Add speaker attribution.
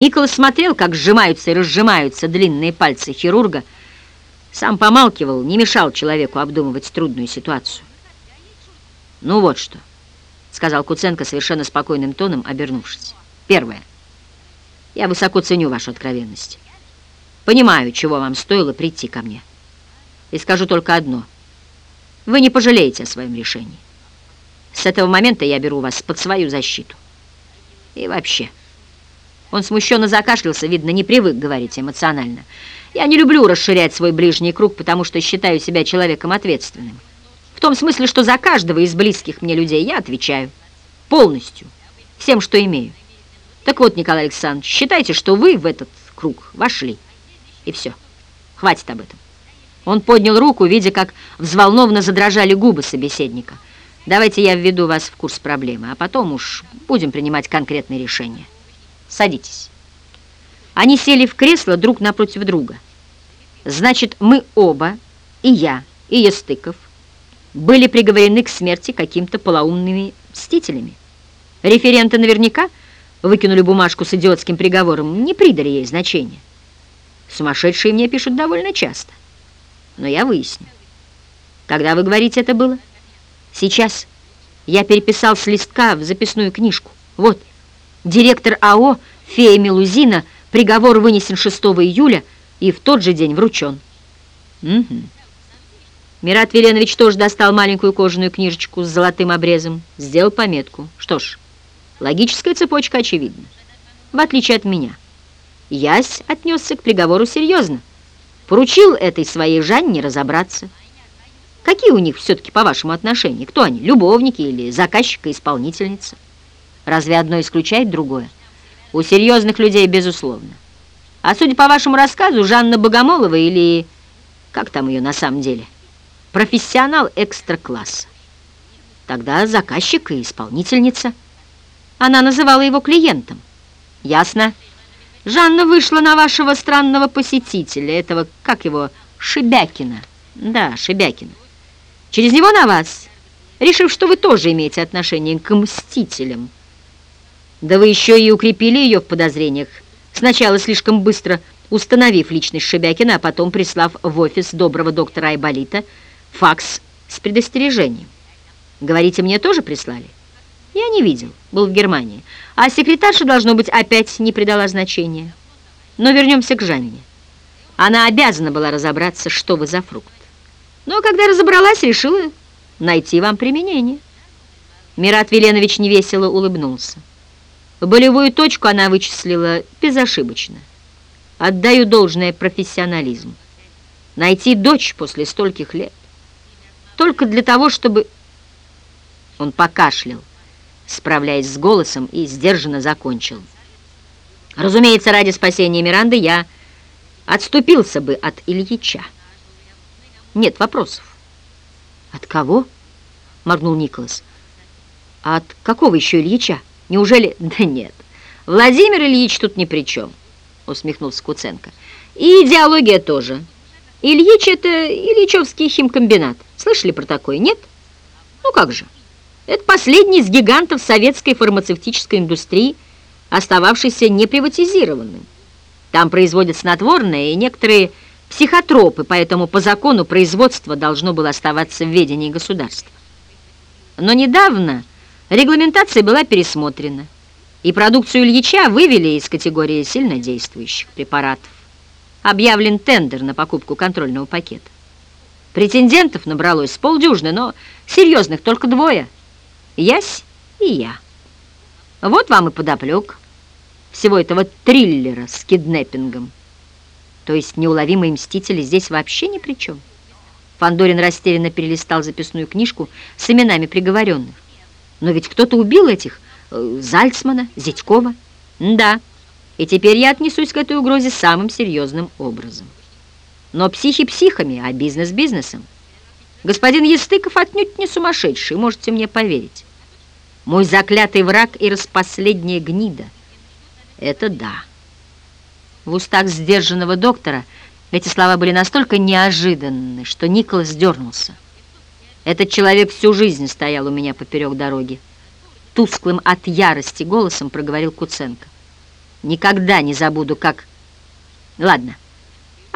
Speaker 1: Николас смотрел, как сжимаются и разжимаются длинные пальцы хирурга, сам помалкивал, не мешал человеку обдумывать трудную ситуацию. «Ну вот что», — сказал Куценко совершенно спокойным тоном, обернувшись. «Первое. Я высоко ценю вашу откровенность. Понимаю, чего вам стоило прийти ко мне. И скажу только одно. Вы не пожалеете о своем решении. С этого момента я беру вас под свою защиту. И вообще...» Он смущенно закашлялся, видно, не привык говорить эмоционально. «Я не люблю расширять свой ближний круг, потому что считаю себя человеком ответственным. В том смысле, что за каждого из близких мне людей я отвечаю. Полностью. Всем, что имею. Так вот, Николай Александрович, считайте, что вы в этот круг вошли. И все. Хватит об этом». Он поднял руку, видя, как взволнованно задрожали губы собеседника. «Давайте я введу вас в курс проблемы, а потом уж будем принимать конкретные решения». Садитесь». Они сели в кресло друг напротив друга. «Значит, мы оба, и я, и Естыков, были приговорены к смерти каким-то полоумными мстителями. Референты наверняка выкинули бумажку с идиотским приговором, не придали ей значения. Сумасшедшие мне пишут довольно часто. Но я выясню. Когда вы говорите это было? Сейчас. Я переписал с листка в записную книжку. Вот. Директор АО «Фея Мелузина» приговор вынесен 6 июля и в тот же день вручен. Угу. Мират Веленович тоже достал маленькую кожаную книжечку с золотым обрезом, сделал пометку. Что ж, логическая цепочка очевидна. В отличие от меня. Ясь отнесся к приговору серьезно. Поручил этой своей Жанне разобраться. Какие у них все-таки, по вашему отношению? Кто они, любовники или заказчика-исполнительница? Разве одно исключает другое? У серьезных людей, безусловно. А судя по вашему рассказу, Жанна Богомолова или... Как там ее на самом деле? Профессионал экстра-класса. Тогда заказчик и исполнительница. Она называла его клиентом. Ясно. Жанна вышла на вашего странного посетителя, этого, как его, Шибякина. Да, Шибякина. Через него на вас, решив, что вы тоже имеете отношение к мстителям. Да вы еще и укрепили ее в подозрениях. Сначала слишком быстро установив личность Шебякина, а потом прислав в офис доброго доктора Айболита факс с предостережением. Говорите, мне тоже прислали? Я не видел, был в Германии. А секретарша, должно быть, опять не придала значения. Но вернемся к Жанне. Она обязана была разобраться, что вы за фрукт. Но когда разобралась, решила найти вам применение. Мират Веленович невесело улыбнулся. Болевую точку она вычислила безошибочно. Отдаю должное профессионализму. Найти дочь после стольких лет. Только для того, чтобы... Он покашлял, справляясь с голосом, и сдержанно закончил. Разумеется, ради спасения Миранды я отступился бы от Ильича. Нет вопросов. От кого? Моргнул Николас. От какого еще Ильича? Неужели... Да нет, Владимир Ильич тут ни при чем, усмехнулся Куценко. И идеология тоже. Ильич — это Ильичевский химкомбинат. Слышали про такое, нет? Ну как же. Это последний из гигантов советской фармацевтической индустрии, остававшийся неприватизированным. Там производят снотворное и некоторые психотропы, поэтому по закону производство должно было оставаться в ведении государства. Но недавно Регламентация была пересмотрена, и продукцию Ильича вывели из категории сильнодействующих препаратов. Объявлен тендер на покупку контрольного пакета. Претендентов набралось полдюжины, но серьезных только двое. Ясь и я. Вот вам и подоплек всего этого триллера с киднеппингом. То есть неуловимые мстители здесь вообще ни при чем. Фандорин растерянно перелистал записную книжку с именами приговоренных. Но ведь кто-то убил этих, э, Зальцмана, Зятькова. Да, и теперь я отнесусь к этой угрозе самым серьезным образом. Но психи психами, а бизнес бизнесом. Господин Естыков отнюдь не сумасшедший, можете мне поверить. Мой заклятый враг и распоследняя гнида. Это да. В устах сдержанного доктора эти слова были настолько неожиданны, что Николас дернулся. Этот человек всю жизнь стоял у меня поперек дороги. Тусклым от ярости голосом проговорил Куценко. Никогда не забуду, как... Ладно.